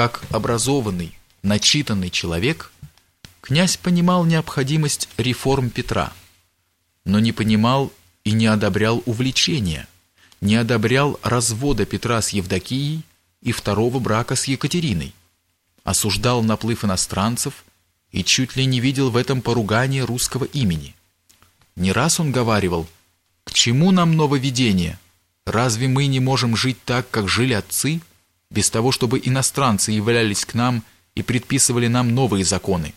Как образованный, начитанный человек, князь понимал необходимость реформ Петра, но не понимал и не одобрял увлечения, не одобрял развода Петра с Евдокией и второго брака с Екатериной, осуждал наплыв иностранцев и чуть ли не видел в этом поругание русского имени. Не раз он говаривал, «К чему нам нововведение? Разве мы не можем жить так, как жили отцы, без того, чтобы иностранцы являлись к нам и предписывали нам новые законы?»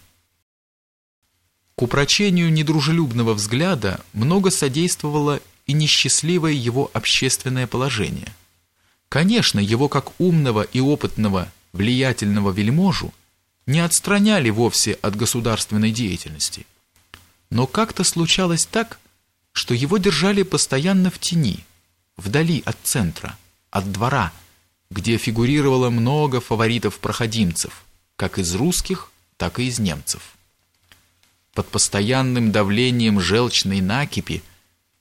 К упрочению недружелюбного взгляда много содействовало и несчастливое его общественное положение. Конечно, его как умного и опытного, влиятельного вельможу не отстраняли вовсе от государственной деятельности. Но как-то случалось так, что его держали постоянно в тени, вдали от центра, от двора, где фигурировало много фаворитов-проходимцев, как из русских, так и из немцев. Под постоянным давлением желчной накипи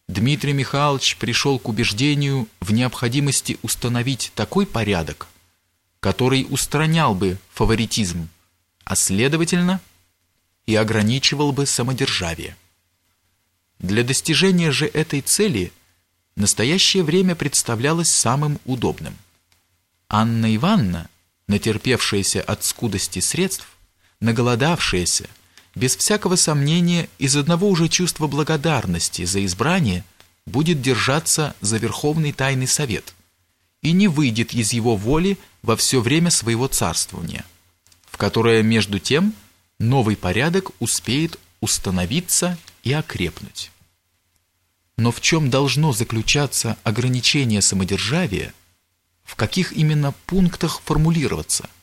Дмитрий Михайлович пришел к убеждению в необходимости установить такой порядок, который устранял бы фаворитизм, а следовательно и ограничивал бы самодержавие. Для достижения же этой цели настоящее время представлялось самым удобным. Анна Ивановна, натерпевшаяся от скудости средств, наголодавшаяся, без всякого сомнения, из одного уже чувства благодарности за избрание будет держаться за Верховный Тайный Совет и не выйдет из его воли во все время своего царствования, в которое, между тем, новый порядок успеет установиться и окрепнуть. Но в чем должно заключаться ограничение самодержавия, в каких именно пунктах формулироваться –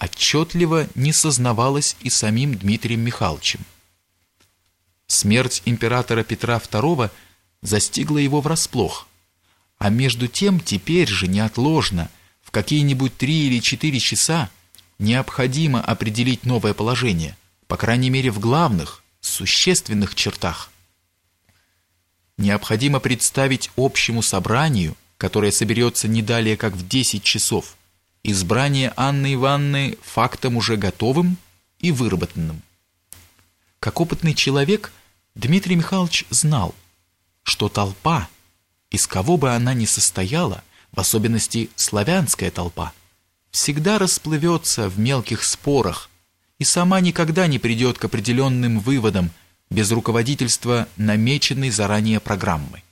отчетливо не сознавалось и самим Дмитрием Михайловичем. Смерть императора Петра II застигла его врасплох, а между тем теперь же неотложно, в какие-нибудь три или четыре часа, необходимо определить новое положение, по крайней мере в главных, существенных чертах. Необходимо представить общему собранию, которое соберется не далее как в 10 часов, избрание Анны Ивановны фактом уже готовым и выработанным. Как опытный человек, Дмитрий Михайлович знал, что толпа, из кого бы она ни состояла, в особенности славянская толпа, всегда расплывется в мелких спорах и сама никогда не придет к определенным выводам без руководительства намеченной заранее программы.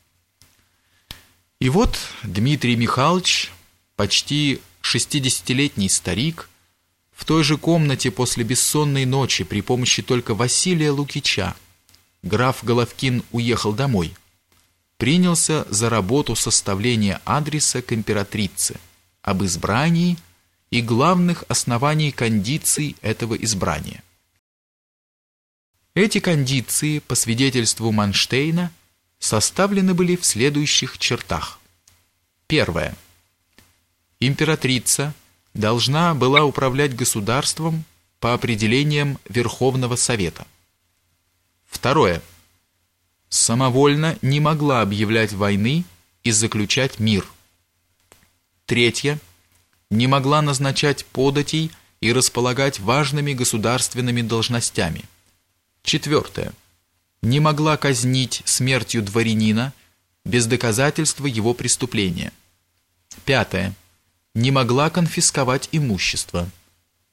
И вот Дмитрий Михайлович, почти шестидесятилетний старик, в той же комнате после бессонной ночи при помощи только Василия Лукича, граф Головкин уехал домой, принялся за работу составления адреса к императрице об избрании и главных оснований кондиций этого избрания. Эти кондиции, по свидетельству Манштейна, составлены были в следующих чертах. Первое – императрица должна была управлять государством по определениям Верховного Совета. Второе. Самовольно не могла объявлять войны и заключать мир. Третье. Не могла назначать податей и располагать важными государственными должностями. Четвертое. Не могла казнить смертью дворянина без доказательства его преступления. Пятое не могла конфисковать имущество.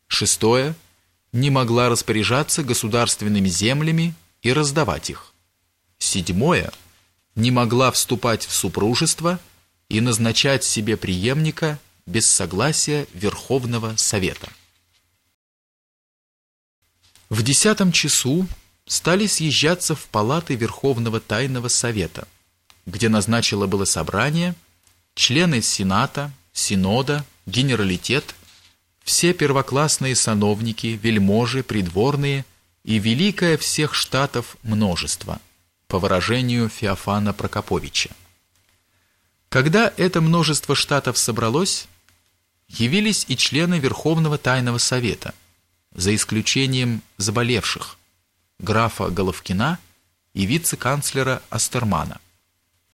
Шестое. Не могла распоряжаться государственными землями и раздавать их. Седьмое. Не могла вступать в супружество и назначать себе преемника без согласия Верховного Совета. В десятом часу стали съезжаться в палаты Верховного Тайного Совета, где назначило было собрание члены Сената, синода, генералитет, все первоклассные сановники, вельможи, придворные и великое всех штатов множество, по выражению Феофана Прокоповича. Когда это множество штатов собралось, явились и члены Верховного Тайного Совета, за исключением заболевших, графа Головкина и вице-канцлера Астермана.